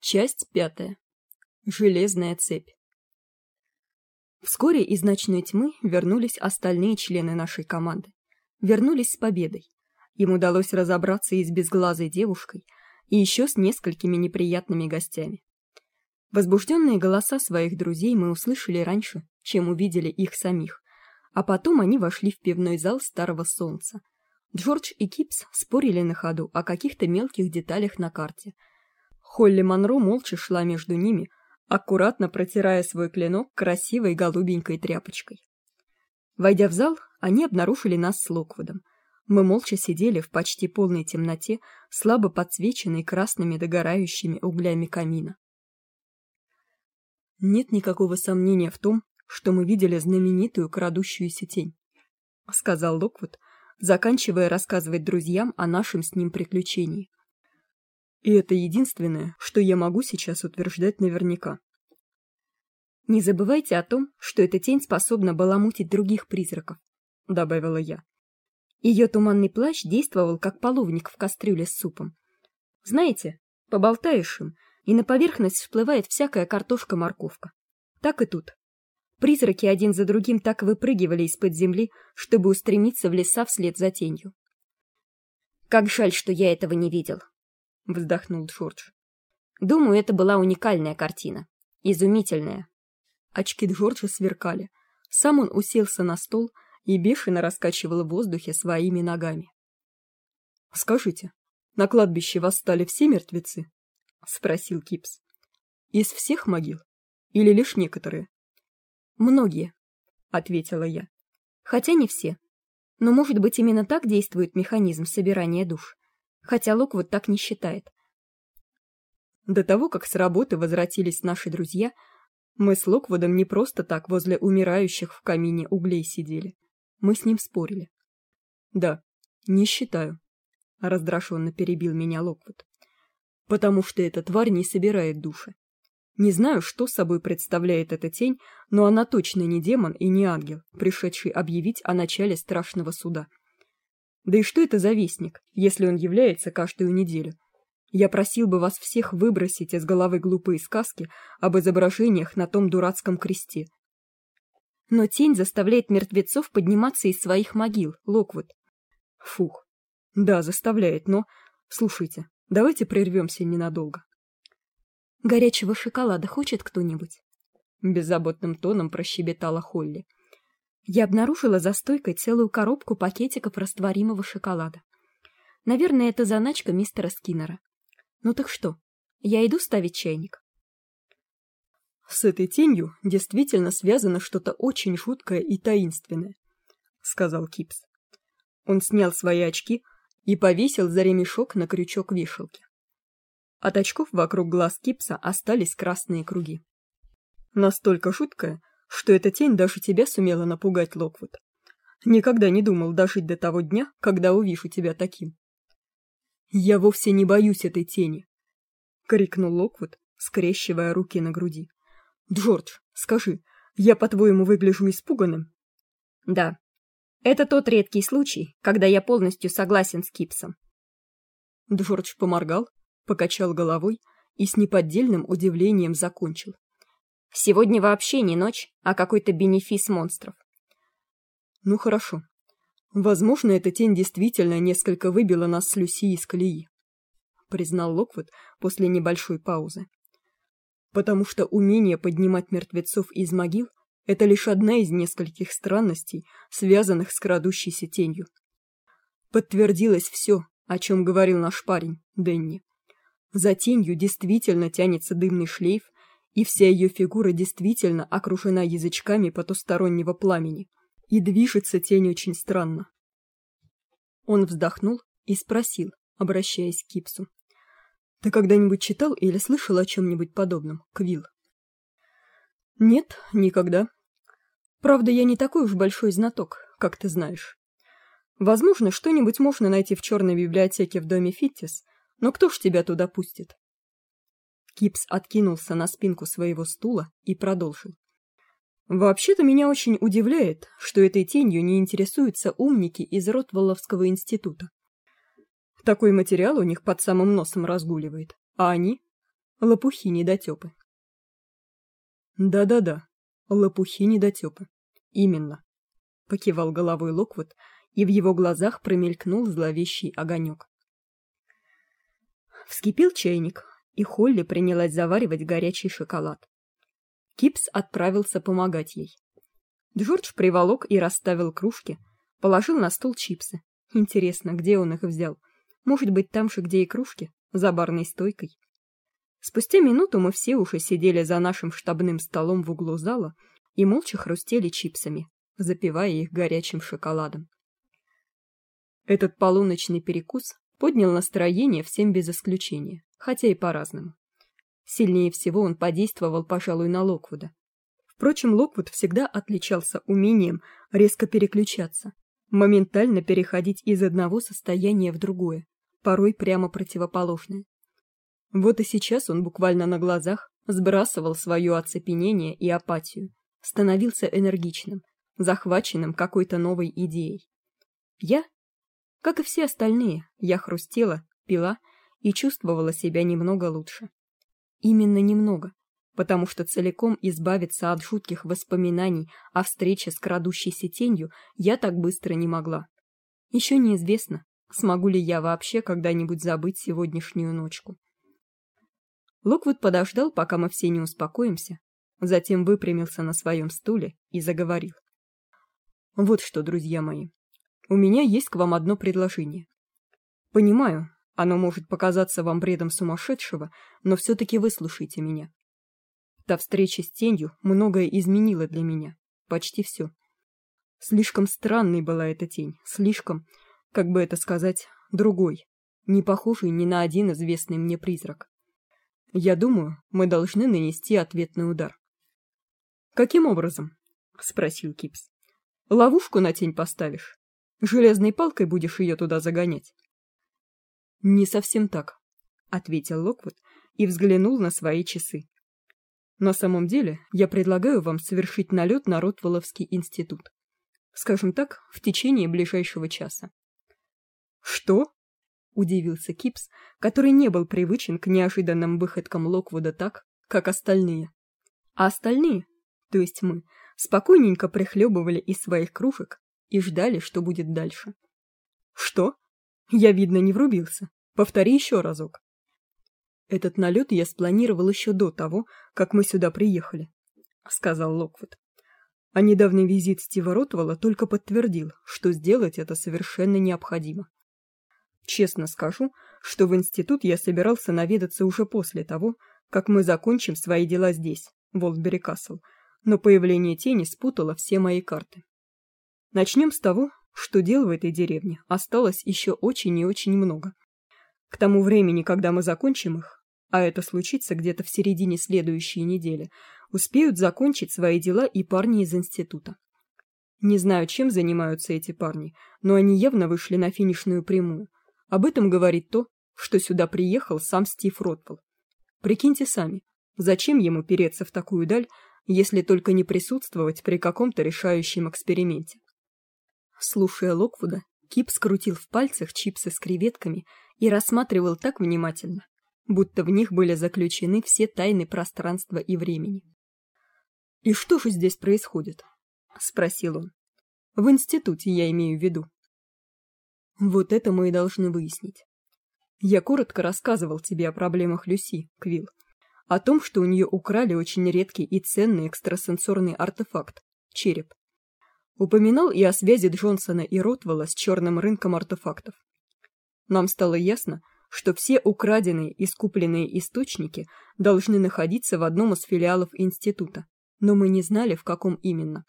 Часть пятая. Железная цепь. Вскоре из ночной тьмы вернулись остальные члены нашей команды. Вернулись с победой. Им удалось разобраться и с безглазой девушкой, и еще с несколькими неприятными гостями. Возбужденные голоса своих друзей мы услышали раньше, чем увидели их самих, а потом они вошли в пивной зал Старого Солнца. Джордж и Кипс спорили на ходу о каких-то мелких деталях на карте – Холли Монро молча шла между ними, аккуратно протирая свой клинок красивой голубенькой тряпочкой. Войдя в зал, они обнаружили нас с Локвудом. Мы молча сидели в почти полной темноте, слабо подсвеченной красными догорающими углями камина. Нет никакого сомнения в том, что мы видели знаменитую крадущуюся тень, сказал Локвуд, заканчивая рассказывать друзьям о нашем с ним приключении. И это единственное, что я могу сейчас утверждать наверняка. Не забывайте о том, что эта тень способна баламутить других призраков, добавила я. Ее туманный плащ действовал как половник в кастрюле с супом. Знаете, поболтаешь им, и на поверхность всплывает всякая картошка-морковка. Так и тут. Призраки один за другим так выпрыгивали из-под земли, чтобы устремиться в леса вслед за тенью. Как жаль, что я этого не видел, вздохнул Джордж. Думаю, это была уникальная картина. Изумительная. Очки Джорджа сверкали. Сам он уселся на стол и бешено раскачивал в воздухе своими ногами. «Скажите, на кладбище восстали все мертвецы?» — спросил Кипс. «Из всех могил? Или лишь некоторые?» «Многие», — ответила я. «Хотя не все. Но, может быть, именно так действует механизм собирания душ хотя Локвуд так не считает. До того, как с работы возвратились наши друзья, мы с Локвудом не просто так возле умирающих в камине углей сидели. Мы с ним спорили. Да, не считаю, раздраженно перебил меня Локвуд. Потому что эта тварь не собирает души. Не знаю, что собой представляет эта тень, но она точно не демон и не ангел, пришедший объявить о начале страшного суда. Да и что это за вестник, если он является каждую неделю? Я просил бы вас всех выбросить из головы глупые сказки об изображениях на том дурацком кресте. Но тень заставляет мертвецов подниматься из своих могил, Локвуд. Фух. Да, заставляет, но... Слушайте, давайте прервемся ненадолго. Горячего шоколада хочет кто-нибудь? Беззаботным тоном прощебетала Холли я обнаружила за стойкой целую коробку пакетиков растворимого шоколада. Наверное, это заначка мистера Скиннера. Ну так что, я иду ставить чайник. С этой тенью действительно связано что-то очень жуткое и таинственное, сказал Кипс. Он снял свои очки и повесил за ремешок на крючок вешалки. От очков вокруг глаз Кипса остались красные круги. Настолько жуткое, что эта тень даже тебя сумела напугать, Локвуд. Никогда не думал дожить до того дня, когда увижу тебя таким. Я вовсе не боюсь этой тени, крикнул Локвуд, скрещивая руки на груди. Джордж, скажи, я по-твоему выгляжу испуганным? Да. Это тот редкий случай, когда я полностью согласен с Кипсом. Джордж поморгал, покачал головой и с неподдельным удивлением закончил. Сегодня вообще не ночь, а какой-то бенефис монстров. Ну хорошо. Возможно, эта тень действительно несколько выбила нас с Люси из колеи, признал Локвуд после небольшой паузы. Потому что умение поднимать мертвецов из могил это лишь одна из нескольких странностей, связанных с крадущейся тенью. Подтвердилось все, о чем говорил наш парень, Денни. За тенью действительно тянется дымный шлейф, и вся ее фигура действительно окружена язычками потустороннего пламени, и движется тень очень странно. Он вздохнул и спросил, обращаясь к Кипсу: "Ты когда-нибудь читал или слышал о чем нибудь подобном, Квилл?" "Нет, никогда. Правда, я не такой уж большой знаток, как ты знаешь. Возможно, что-нибудь можно найти в черной библиотеке в доме Фиттис, но кто ж тебя туда пустит? Кипс откинулся на спинку своего стула и продолжил. Вообще-то меня очень удивляет, что этой тенью не интересуются умники из Ротволловского института. Такой материал у них под самым носом разгуливает, а они Лопухи недотепы. Да-да-да, лопухи недотепы. Именно. Покивал головой Локвуд, и в его глазах промелькнул зловещий огонек. Вскипел чайник, и Холли принялась заваривать горячий шоколад. Кипс отправился помогать ей. Джордж приволок и расставил кружки, положил на стол чипсы. Интересно, где он их взял? Может быть, там же, где и кружки, за барной стойкой. Спустя минуту мы все уже сидели за нашим штабным столом в углу зала и молча хрустели чипсами, запивая их горячим шоколадом. Этот полуночный перекус поднял настроение всем без исключения, хотя и по-разному. Сильнее всего он подействовал, пожалуй, на Локвуда. Впрочем, Локвуд всегда отличался умением резко переключаться, моментально переходить из одного состояния в другое, порой прямо противоположное. Вот и сейчас он буквально на глазах сбрасывал свое оцепенение и апатию, становился энергичным, захваченным какой-то новой идеей. Я, как и все остальные, я хрустела, пила и чувствовала себя немного лучше. Именно немного, потому что целиком избавиться от жутких воспоминаний о встрече с крадущейся тенью я так быстро не могла. Еще неизвестно, смогу ли я вообще когда-нибудь забыть сегодняшнюю ночку. Локвуд подождал, пока мы все не успокоимся, затем выпрямился на своем стуле и заговорил. Вот что, друзья мои, у меня есть к вам одно предложение. Понимаю, оно может показаться вам бредом сумасшедшего, но все-таки выслушайте меня. Та встреча с тенью многое изменила для меня, почти все. Слишком странной была эта тень, слишком, как бы это сказать, другой, не похожий ни на один известный мне призрак. Я думаю, мы должны нанести ответный удар. Каким образом? спросил Кипс. Ловушку на тень поставишь? Железной палкой будешь ее туда загонять? Не совсем так, ответил Локвуд и взглянул на свои часы. На самом деле, я предлагаю вам совершить налет на Ротволовский институт. Скажем так, в течение ближайшего часа. Что? удивился Кипс, который не был привычен к неожиданным выходкам Локвуда так, как остальные. А остальные, то есть мы, спокойненько прихлебывали из своих кружек и ждали, что будет дальше. Что? Я видно не врубился. Повтори еще разок. Этот налет я спланировал еще до того, как мы сюда приехали, сказал Локвуд. А недавний визит Стива Ротвелла только подтвердил, что сделать это совершенно необходимо. Честно скажу, что в институт я собирался наведаться уже после того, как мы закончим свои дела здесь, в Олдбери Касл, но появление тени спутало все мои карты. Начнем с того, что дел в этой деревне осталось еще очень и очень много. К тому времени, когда мы закончим их, а это случится где-то в середине следующей недели, успеют закончить свои дела и парни из института. Не знаю, чем занимаются эти парни, но они явно вышли на финишную прямую, об этом говорит то, что сюда приехал сам Стив Ротвелл. Прикиньте сами, зачем ему переться в такую даль, если только не присутствовать при каком-то решающем эксперименте. Слушая Локвуда, Кип скрутил в пальцах чипсы с креветками и рассматривал так внимательно, будто в них были заключены все тайны пространства и времени. «И что же здесь происходит?» — спросил он. «В институте я имею в виду». Вот это мы и должны выяснить. Я коротко рассказывал тебе о проблемах Люси, Квилл, о том, что у нее украли очень редкий и ценный экстрасенсорный артефакт череп. Упоминал и о связи Джонсона и Ротвелла с черным рынком артефактов. Нам стало ясно, что все украденные и скупленные источники должны находиться в одном из филиалов института, но мы не знали, в каком именно.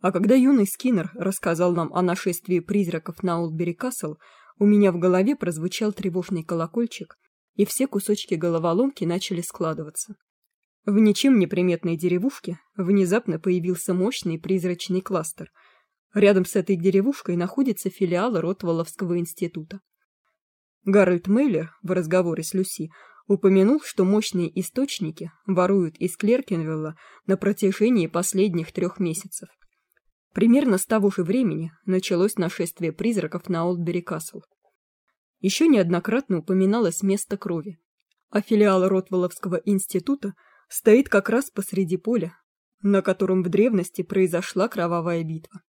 А когда юный Скиннер рассказал нам о нашествии призраков на Олдбери Касл, у меня в голове прозвучал тревожный колокольчик, и все кусочки головоломки начали складываться. В ничем не приметной деревушке внезапно появился мощный призрачный кластер. Рядом с этой деревушкой находится филиал Ротволовского института. Гарольд Мейлер в разговоре с Люси упомянул, что мощные источники воруют из Клеркенвилла на протяжении последних трех месяцев. Примерно с того же времени началось нашествие призраков на Олдбери Касл. Еще неоднократно упоминалось место крови. а филиал Ротволовского института стоит как раз посреди поля, на котором в древности произошла кровавая битва.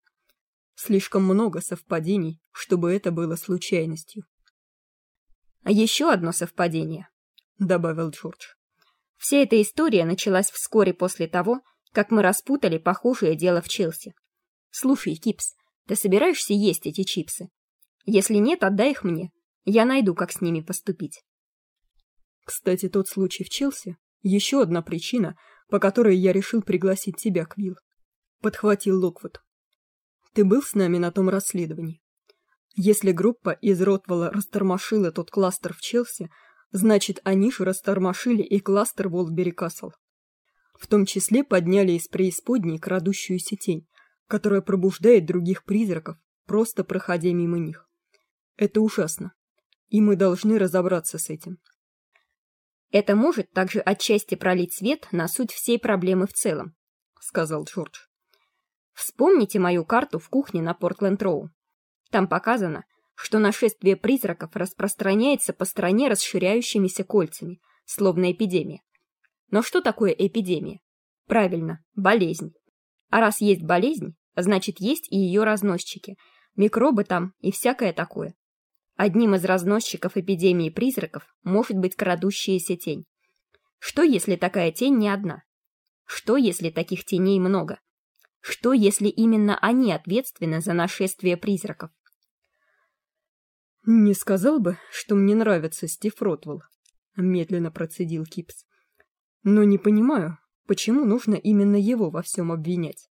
Слишком много совпадений, чтобы это было случайностью. А еще одно совпадение, добавил Джордж. Вся эта история началась вскоре после того, как мы распутали похожее дело в Челси. Слушай, Кипс, ты собираешься есть эти чипсы? Если нет, отдай их мне. Я найду, как с ними поступить. Кстати, тот случай в Челси — еще одна причина, по которой я решил пригласить тебя, Квилл. Подхватил Локвуд. Ты был с нами на том расследовании? Если группа из Ротвелла растормошила тот кластер в Челси, значит, они же растормошили и кластер Волбери Касл. В том числе подняли из преисподней крадущуюся тень, которая пробуждает других призраков, просто проходя мимо них. Это ужасно, и мы должны разобраться с этим. Это может также отчасти пролить свет на суть всей проблемы в целом, сказал Джордж. Вспомните мою карту в кухне на Портленд-Роу. Там показано, что нашествие призраков распространяется по стране расширяющимися кольцами, словно эпидемия. Но что такое эпидемия? Правильно, болезнь. А раз есть болезнь, значит есть и ее разносчики, микробы там и всякое такое. Одним из разносчиков эпидемии призраков может быть крадущаяся тень. Что, если такая тень не одна? Что, если таких теней много? Что, если именно они ответственны за нашествие призраков? «Не сказал бы, что мне нравится Стив Ротвелл», — медленно процедил Кипс. «Но не понимаю, почему нужно именно его во всем обвинять?»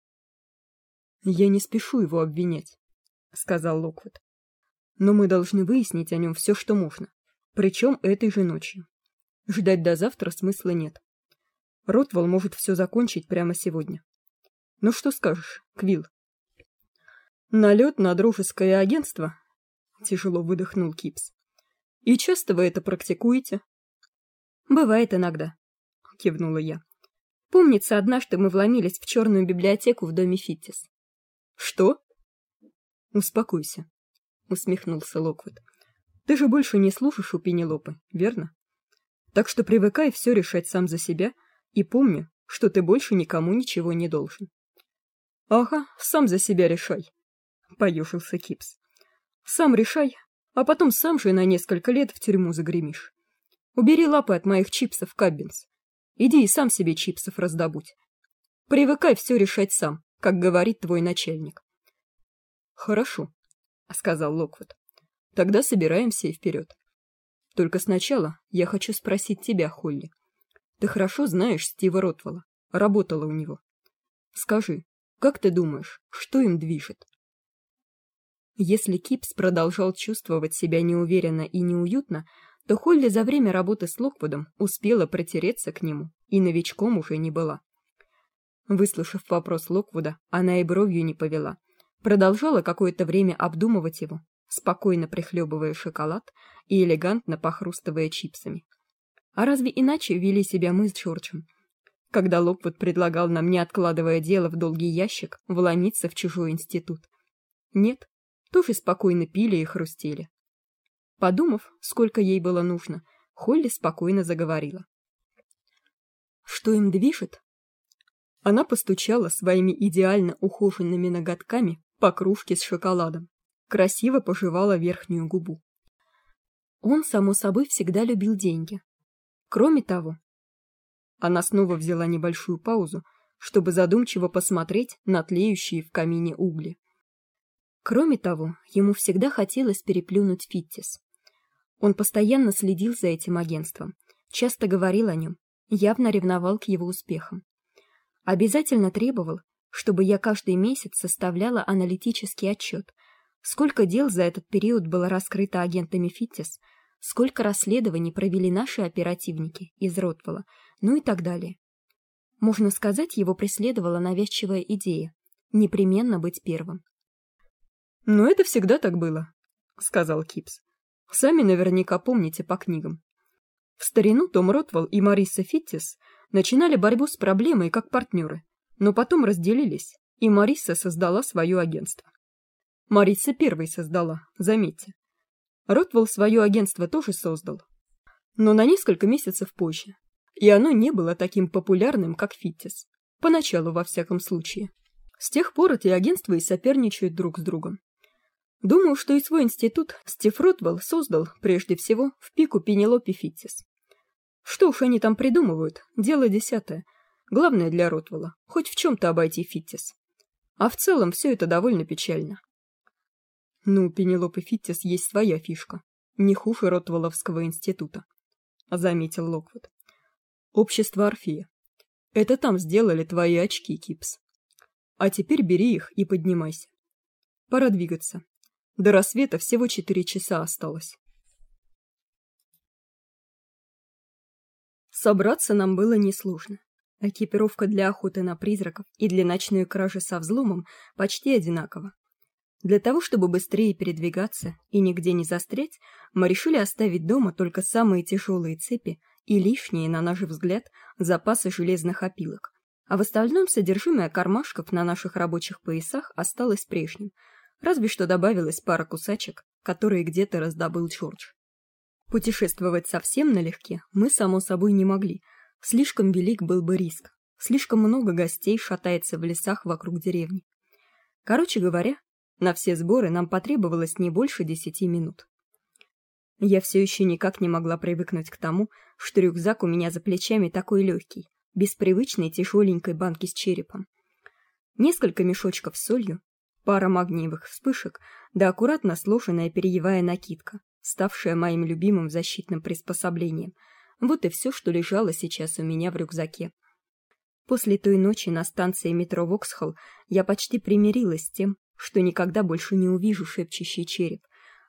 «Я не спешу его обвинять», — сказал Локвуд. «Но мы должны выяснить о нем все, что можно, причем этой же ночью. Ждать до завтра смысла нет. Ротвелл может все закончить прямо сегодня. Ну что скажешь, Квилл?» «Налет на дружеское агентство тяжело выдохнул Кипс. И часто вы это практикуете? Бывает иногда, кивнула я. Помнится, однажды мы вломились в черную библиотеку в доме Фиттис. Что? Успокойся, усмехнулся Локвуд. Ты же больше не слушаешь у Пенелопы, верно? Так что привыкай все решать сам за себя и помни, что ты больше никому ничего не должен. Ага, сам за себя решай, поюшился Кипс. Сам решай, а потом сам же на несколько лет в тюрьму загремишь. Убери лапы от моих чипсов, Каббинс. Иди и сам себе чипсов раздобудь. Привыкай все решать сам, как говорит твой начальник. Хорошо, сказал Локвуд. Тогда собираемся и вперед. Только сначала я хочу спросить тебя, Холли. Ты хорошо знаешь Стива Ротвелла, работала у него. Скажи, как ты думаешь, что им движет? Если Кипс продолжал чувствовать себя неуверенно и неуютно, то Холли за время работы с Локвудом успела протереться к нему и новичком уже не была. Выслушав вопрос Локвуда, она и бровью не повела. Продолжала какое-то время обдумывать его, спокойно прихлебывая шоколад и элегантно похрустывая чипсами. А разве иначе вели себя мы с Джорджем? Когда Локвуд предлагал нам, не откладывая дело в долгий ящик, вломиться в чужой институт. Нет, тоже спокойно пили и хрустели. Подумав, сколько ей было нужно, Холли спокойно заговорила. Что им движет? Она постучала своими идеально ухоженными ноготками по с шоколадом, красиво пожевала верхнюю губу. Он, само собой, всегда любил деньги. Кроме того, она снова взяла небольшую паузу, чтобы задумчиво посмотреть на тлеющие в камине угли. Кроме того, ему всегда хотелось переплюнуть Фиттис. Он постоянно следил за этим агентством, часто говорил о нем, явно ревновал к его успехам. Обязательно требовал, чтобы я каждый месяц составляла аналитический отчет, сколько дел за этот период было раскрыто агентами Фиттис, сколько расследований провели наши оперативники из Ротвелла, ну и так далее. Можно сказать, его преследовала навязчивая идея непременно быть первым. Но это всегда так было, сказал Кипс. Сами наверняка помните по книгам. В старину Том Ротвелл и Мариса Фиттис начинали борьбу с проблемой как партнеры, но потом разделились, и Мариса создала свое агентство. Мариса первой создала, заметьте. Ротвелл свое агентство тоже создал. но на несколько месяцев позже, и оно не было таким популярным, как Фиттис. Поначалу, во всяком случае. С тех пор эти агентства и соперничают друг с другом. Думаю, что и свой институт Стив Ротвелл создал, прежде всего, в пику Пенелопе Фиттис. Что уж они там придумывают, дело десятое. Главное для Ротвелла — хоть в чем-то обойти Фиттис. А в целом все это довольно печально. Ну, Пенелопы Фиттис есть своя фишка. Не хуже Ротвелловского института. Заметил Локвуд. Общество Орфея. Это там сделали твои очки, Кипс. А теперь бери их и поднимайся. Пора двигаться. До рассвета всего четыре часа осталось. Собраться нам было несложно. Экипировка для охоты на призраков и для ночной кражи со взломом почти одинакова. Для того, чтобы быстрее передвигаться и нигде не застрять, мы решили оставить дома только самые тяжелые цепи и лишние, на наш взгляд, запасы железных опилок. А в остальном содержимое кармашков на наших рабочих поясах осталось прежним, разве что добавилась пара кусачек, которые где-то раздобыл Джордж. Путешествовать совсем налегке мы, само собой, не могли. Слишком велик был бы риск. Слишком много гостей шатается в лесах вокруг деревни. Короче говоря, на все сборы нам потребовалось не больше десяти минут. Я все еще никак не могла привыкнуть к тому, что рюкзак у меня за плечами такой легкий, без привычной тяжеленькой банки с черепом. Несколько мешочков с солью, пара магниевых вспышек, да аккуратно сложенная перьевая накидка, ставшая моим любимым защитным приспособлением. Вот и все, что лежало сейчас у меня в рюкзаке. После той ночи на станции метро Воксхолл я почти примирилась с тем, что никогда больше не увижу шепчущий череп.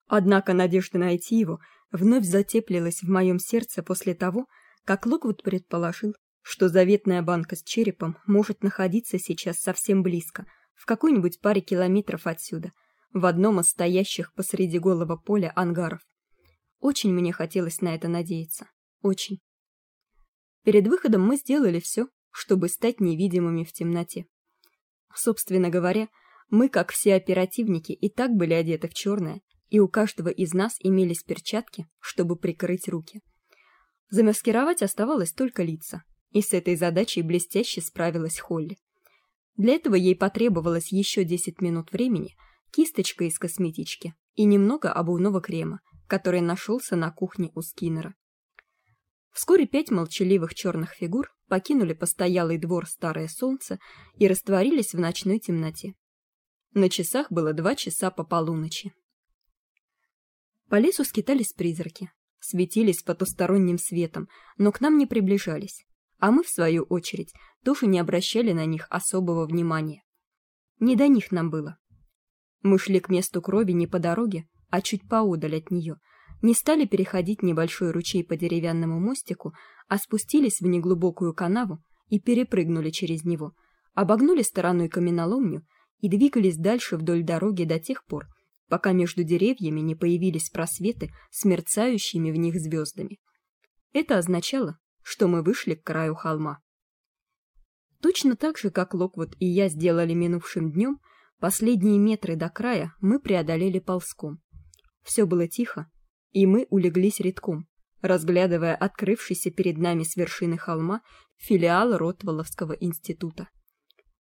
Однако надежда найти его вновь затеплилась в моем сердце после того, как Локвуд предположил, что заветная банка с черепом может находиться сейчас совсем близко, в какой-нибудь паре километров отсюда, в одном из стоящих посреди голого поля ангаров. Очень мне хотелось на это надеяться. Очень. Перед выходом мы сделали все, чтобы стать невидимыми в темноте. Собственно говоря, мы, как все оперативники, и так были одеты в черное, и у каждого из нас имелись перчатки, чтобы прикрыть руки. Замаскировать оставалось только лица, и с этой задачей блестяще справилась Холли. Для этого ей потребовалось еще 10 минут времени, кисточка из косметички и немного обувного крема, который нашелся на кухне у Скиннера. Вскоре пять молчаливых черных фигур покинули постоялый двор Старое Солнце и растворились в ночной темноте. На часах было два часа по полуночи. По лесу скитались призраки, светились потусторонним светом, но к нам не приближались, а мы, в свою очередь, тоже не обращали на них особого внимания. Не до них нам было. Мы шли к месту крови не по дороге, а чуть поодаль от нее, не стали переходить небольшой ручей по деревянному мостику, а спустились в неглубокую канаву и перепрыгнули через него, обогнули стороной каменоломню и двигались дальше вдоль дороги до тех пор, пока между деревьями не появились просветы с мерцающими в них звездами. Это означало, что мы вышли к краю холма. Точно так же, как Локвуд и я сделали минувшим днем, последние метры до края мы преодолели ползком. Все было тихо, и мы улеглись редком, разглядывая открывшийся перед нами с вершины холма филиал Ротвелловского института.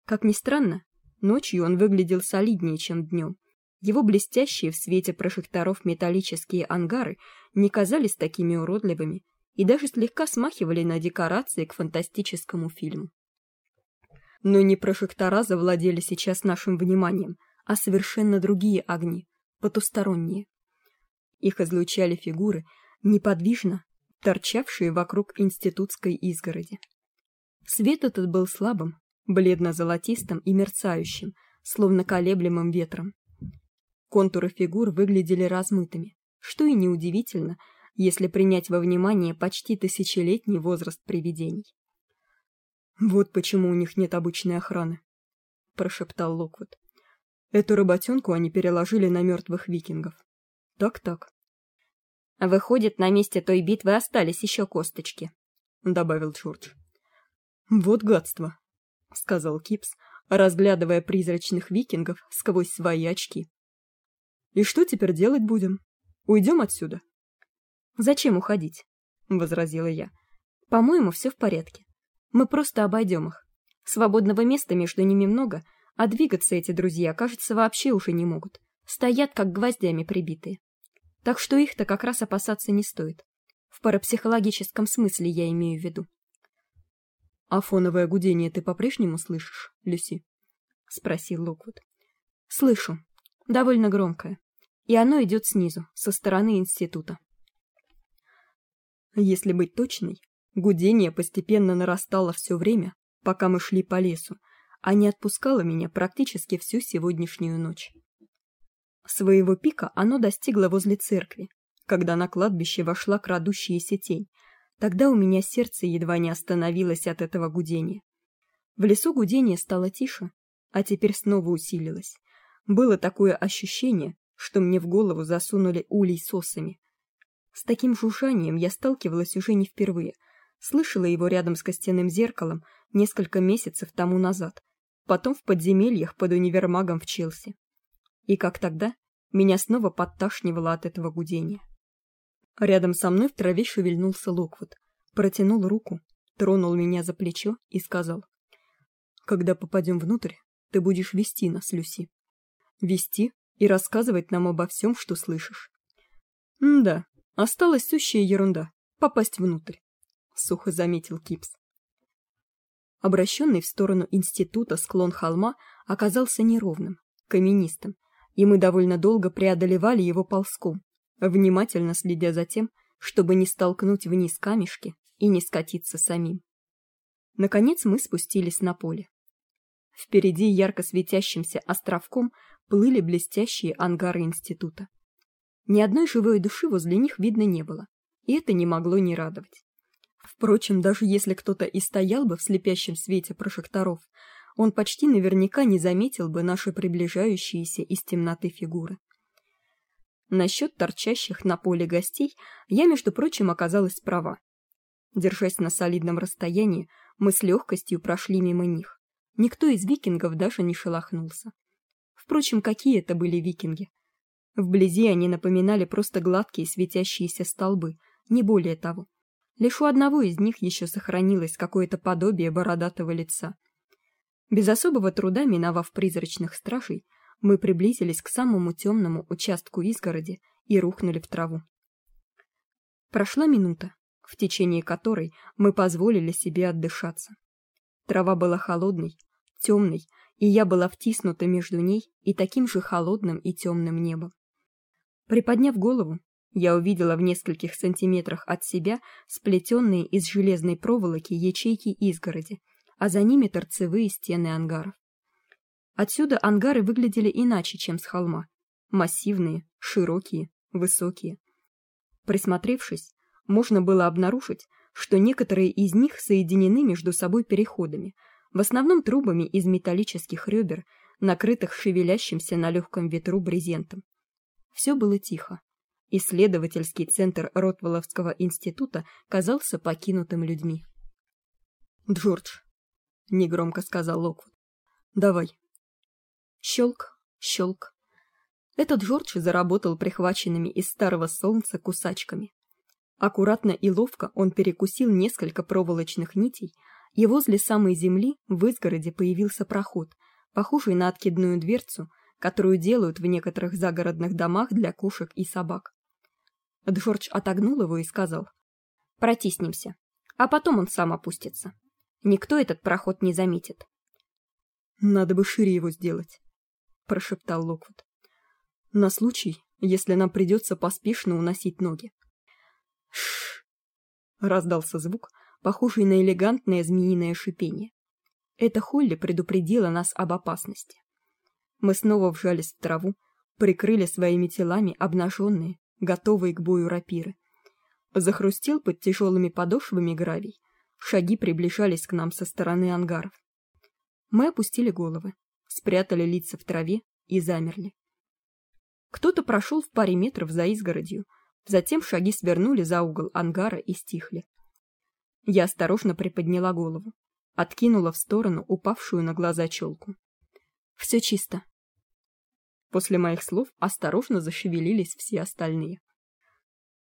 Как ни странно, Ночью он выглядел солиднее, чем днем. Его блестящие в свете прожекторов металлические ангары не казались такими уродливыми и даже слегка смахивали на декорации к фантастическому фильму. Но не прожектора завладели сейчас нашим вниманием, а совершенно другие огни, потусторонние. Их излучали фигуры, неподвижно торчавшие вокруг институтской изгороди. Свет этот был слабым, бледно-золотистым и мерцающим, словно колеблемым ветром. Контуры фигур выглядели размытыми, что и неудивительно, если принять во внимание почти тысячелетний возраст привидений. Вот почему у них нет обычной охраны, прошептал Локвуд. Эту работенку они переложили на мертвых викингов. Так-так. Выходит, на месте той битвы остались еще косточки, добавил Джордж. Вот гадство, — сказал Кипс, разглядывая призрачных викингов сквозь свои очки. «И что теперь делать будем? Уйдем отсюда?» «Зачем уходить? возразила я. По-моему, все в порядке. Мы просто обойдем их. Свободного места между ними много, а двигаться эти друзья, кажется, вообще уже не могут. Стоят как гвоздями прибитые. Так что их-то как раз опасаться не стоит. В парапсихологическом смысле я имею в виду. А фоновое гудение ты по-прежнему слышишь, Люси? спросил Локвуд. Слышу. Довольно громкое. И оно идет снизу, со стороны института. Если быть точной, гудение постепенно нарастало все время, пока мы шли по лесу, а не отпускало меня практически всю сегодняшнюю ночь. Своего пика оно достигло возле церкви, когда на кладбище вошла крадущаяся тень. Тогда у меня сердце едва не остановилось от этого гудения. В лесу гудение стало тише, а теперь снова усилилось. Было такое ощущение, что мне в голову засунули улей с осами. С таким жужжанием я сталкивалась уже не впервые. Слышала его рядом с костяным зеркалом несколько месяцев тому назад, потом в подземельях под универмагом в Челси. И как тогда, меня снова подташнивало от этого гудения. Рядом со мной в траве шевельнулся Локвуд, протянул руку, тронул меня за плечо и сказал: "Когда попадем внутрь, ты будешь вести нас, Люси. Вести и рассказывать нам обо всем, что слышишь". "Да, осталась сущая ерунда попасть внутрь", сухо заметил Кипс. Обращенный в сторону института склон холма оказался неровным, каменистым, и мы довольно долго преодолевали его ползком, внимательно следя за тем, чтобы не столкнуть вниз камешки и не скатиться самим. Наконец мы спустились на поле. Впереди ярко светящимся островком плыли блестящие ангары института. Ни одной живой души возле них видно не было, и это не могло не радовать. Впрочем, даже если кто-то и стоял бы в слепящем свете прожекторов, он почти наверняка не заметил бы наши приближающиеся из темноты фигуры. Насчет торчащих на поле гостей я, между прочим, оказалась права. Держась на солидном расстоянии, мы с легкостью прошли мимо них. Никто из викингов даже не шелохнулся. Впрочем, какие это были викинги? Вблизи они напоминали просто гладкие светящиеся столбы, не более того. Лишь у одного из них еще сохранилось какое-то подобие бородатого лица. Без особого труда миновав призрачных стражей, мы приблизились к самому темному участку изгороди и рухнули в траву. Прошла минута, в течение которой мы позволили себе отдышаться. Трава была холодной, темной, и я была втиснута между ней и таким же холодным и темным небом. Приподняв голову, я увидела в нескольких сантиметрах от себя сплетенные из железной проволоки ячейки изгороди, а за ними торцевые стены ангаров. Отсюда ангары выглядели иначе, чем с холма. Массивные, широкие, высокие. Присмотревшись, можно было обнаружить, что некоторые из них соединены между собой переходами, в основном трубами из металлических ребер, накрытых шевелящимся на легком ветру брезентом. Все было тихо. Исследовательский центр Ротвелловского института казался покинутым людьми. "Джордж", негромко сказал Локвуд. "Давай, Щелк, щелк. Этот Джордж заработал прихваченными из старого солнца кусачками. Аккуратно и ловко он перекусил несколько проволочных нитей, и возле самой земли в изгороде появился проход, похожий на откидную дверцу, которую делают в некоторых загородных домах для кошек и собак. Джордж отогнул его и сказал: "Протиснемся, а потом он сам опустится. Никто этот проход не заметит. Надо бы шире его сделать прошептал Локвуд. На случай, если нам придется поспешно уносить ноги. Ш! раздался звук, похожий на элегантное змеиное шипение. Это Холли предупредила нас об опасности. Мы снова вжались в траву, прикрыли своими телами обнаженные, готовые к бою рапиры. Захрустел под тяжелыми подошвами гравий. Шаги приближались к нам со стороны ангаров. Мы опустили головы спрятали лица в траве и замерли. Кто-то прошел в паре метров за изгородью, затем шаги свернули за угол ангара и стихли. Я осторожно приподняла голову, откинула в сторону упавшую на глаза челку. Все чисто. После моих слов осторожно зашевелились все остальные.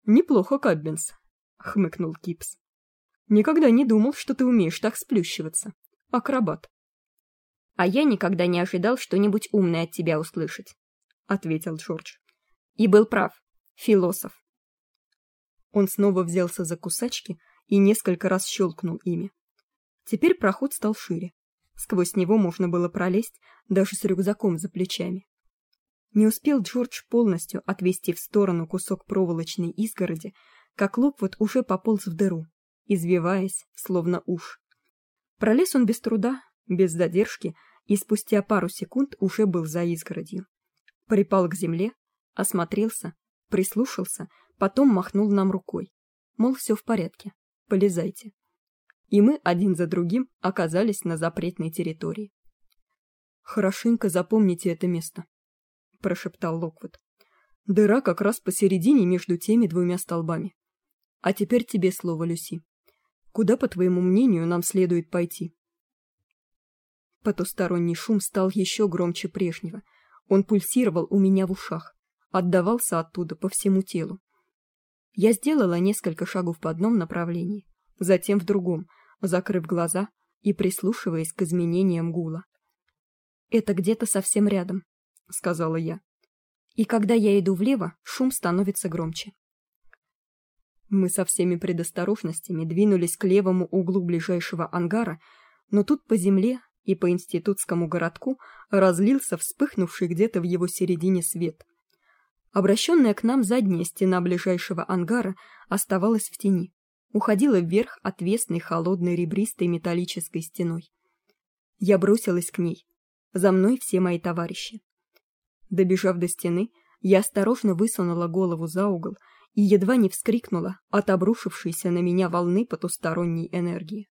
Неплохо, Каббинс, хмыкнул Кипс. Никогда не думал, что ты умеешь так сплющиваться. Акробат. А я никогда не ожидал что-нибудь умное от тебя услышать, ответил Джордж. И был прав. Философ. Он снова взялся за кусачки и несколько раз щелкнул ими. Теперь проход стал шире. Сквозь него можно было пролезть даже с рюкзаком за плечами. Не успел Джордж полностью отвести в сторону кусок проволочной изгороди, как Локвуд уже пополз в дыру, извиваясь, словно уж. Пролез он без труда, без задержки, и спустя пару секунд уже был за изгородью. Припал к земле, осмотрелся, прислушался, потом махнул нам рукой. Мол, все в порядке, полезайте. И мы один за другим оказались на запретной территории. Хорошенько запомните это место, прошептал Локвуд. Дыра как раз посередине между теми двумя столбами. А теперь тебе слово, Люси. Куда, по твоему мнению, нам следует пойти? Потусторонний шум стал еще громче прежнего. Он пульсировал у меня в ушах отдавался оттуда по всему телу. Я сделала несколько шагов в одном направлении, затем в другом, закрыв глаза и прислушиваясь к изменениям гула. Это где-то совсем рядом, сказала я. И когда я иду влево, шум становится громче. Мы со всеми предосторожностями двинулись к левому углу ближайшего ангара, но тут по земле и по институтскому городку разлился вспыхнувший где-то в его середине свет. Обращенная к нам задняя стена ближайшего ангара оставалась в тени, уходила вверх отвесной холодной ребристой металлической стеной. Я бросилась к ней. За мной все мои товарищи. Добежав до стены, я осторожно высунула голову за угол и едва не вскрикнула от обрушившейся на меня волны потусторонней энергии.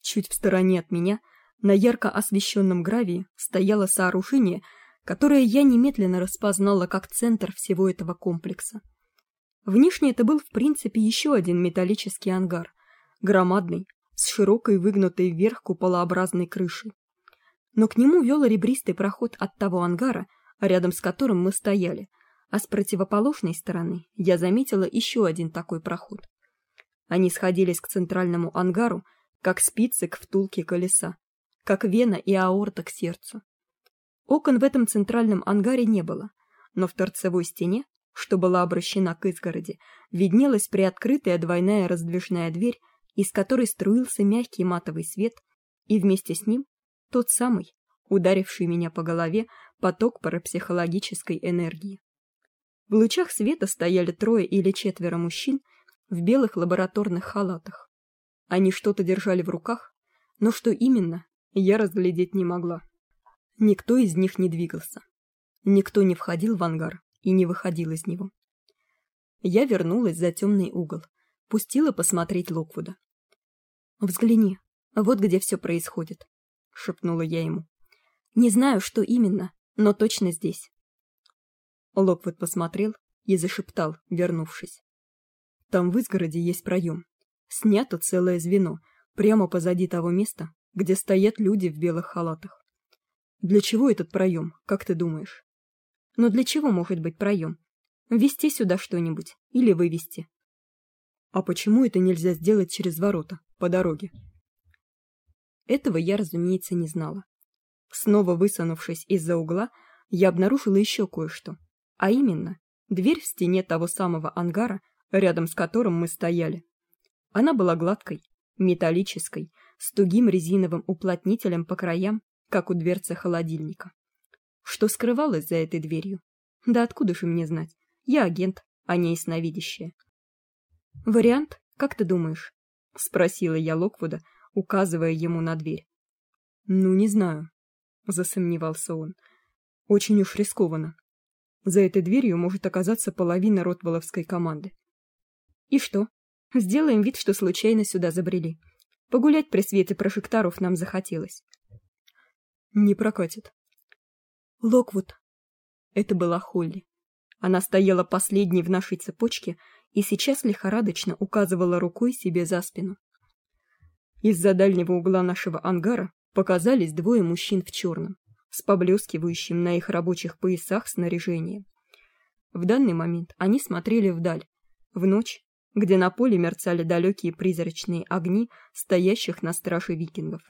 Чуть в стороне от меня, на ярко освещенном гравии, стояло сооружение, которое я немедленно распознала как центр всего этого комплекса. Внешне это был в принципе еще один металлический ангар, громадный, с широкой выгнутой вверх куполообразной крышей. Но к нему вел ребристый проход от того ангара, рядом с которым мы стояли, а с противоположной стороны я заметила еще один такой проход. Они сходились к центральному ангару, как спицы к втулке колеса, как вена и аорта к сердцу. Окон в этом центральном ангаре не было, но в торцевой стене, что была обращена к изгороди, виднелась приоткрытая двойная раздвижная дверь, из которой струился мягкий матовый свет, и вместе с ним тот самый, ударивший меня по голове, поток парапсихологической энергии. В лучах света стояли трое или четверо мужчин в белых лабораторных халатах. Они что-то держали в руках, но что именно, я разглядеть не могла. Никто из них не двигался. Никто не входил в ангар и не выходил из него. Я вернулась за темный угол, пустила посмотреть Локвуда. Взгляни, вот где все происходит, шепнула я ему. Не знаю, что именно, но точно здесь. Локвуд посмотрел и зашептал, вернувшись. Там в изгороде есть проем. Снято целое звено, прямо позади того места, где стоят люди в белых халатах. Для чего этот проем, как ты думаешь? Но для чего может быть проем? Ввести сюда что-нибудь или вывести? А почему это нельзя сделать через ворота, по дороге? Этого я, разумеется, не знала. Снова высунувшись из-за угла, я обнаружила еще кое-что, а именно дверь в стене того самого ангара, рядом с которым мы стояли. Она была гладкой, металлической, с тугим резиновым уплотнителем по краям как у дверцы холодильника. Что скрывалось за этой дверью? Да откуда же мне знать? Я агент, а не ясновидящая. Вариант, как ты думаешь? спросила я Локвуда, указывая ему на дверь. Ну, не знаю, засомневался он. Очень уж рискованно. За этой дверью может оказаться половина ротволовской команды. И что? Сделаем вид, что случайно сюда забрели. Погулять при свете прожекторов нам захотелось. Не прокатит. Локвуд. Это была Холли. Она стояла последней в нашей цепочке и сейчас лихорадочно указывала рукой себе за спину. Из-за дальнего угла нашего ангара показались двое мужчин в черном, с поблескивающим на их рабочих поясах снаряжением. В данный момент они смотрели вдаль, в ночь, где на поле мерцали далекие призрачные огни стоящих на страже викингов.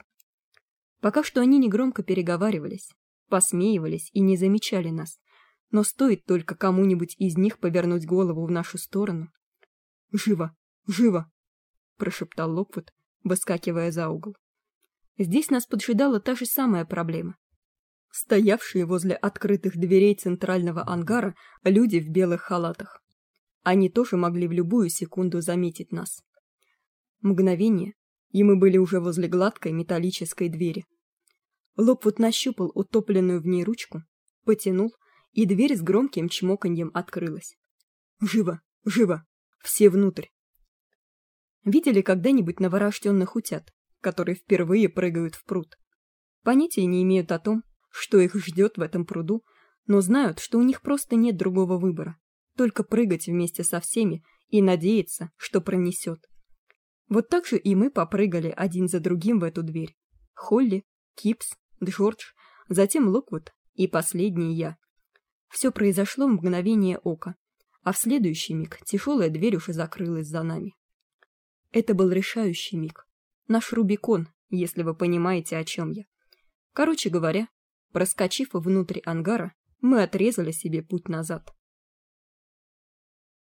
Пока что они негромко переговаривались, посмеивались и не замечали нас, но стоит только кому-нибудь из них повернуть голову в нашу сторону. «Живо! Живо!» — прошептал Локвуд, выскакивая за угол. Здесь нас поджидала та же самая проблема. Стоявшие возле открытых дверей центрального ангара люди в белых халатах. Они тоже могли в любую секунду заметить нас. Мгновение, и мы были уже возле гладкой металлической двери. Лопвуд нащупал утопленную в ней ручку, потянул, и дверь с громким чмоканьем открылась. «Живо! Живо! Все внутрь!» Видели когда-нибудь новорожденных утят, которые впервые прыгают в пруд? Понятия не имеют о том, что их ждет в этом пруду, но знают, что у них просто нет другого выбора, только прыгать вместе со всеми и надеяться, что пронесет. Вот так же и мы попрыгали один за другим в эту дверь. Холли, Кипс, Джордж, затем Локвуд и последний я. Все произошло в мгновение ока, а в следующий миг тяжелая дверь уже закрылась за нами. Это был решающий миг. Наш Рубикон, если вы понимаете, о чем я. Короче говоря, проскочив внутрь ангара, мы отрезали себе путь назад.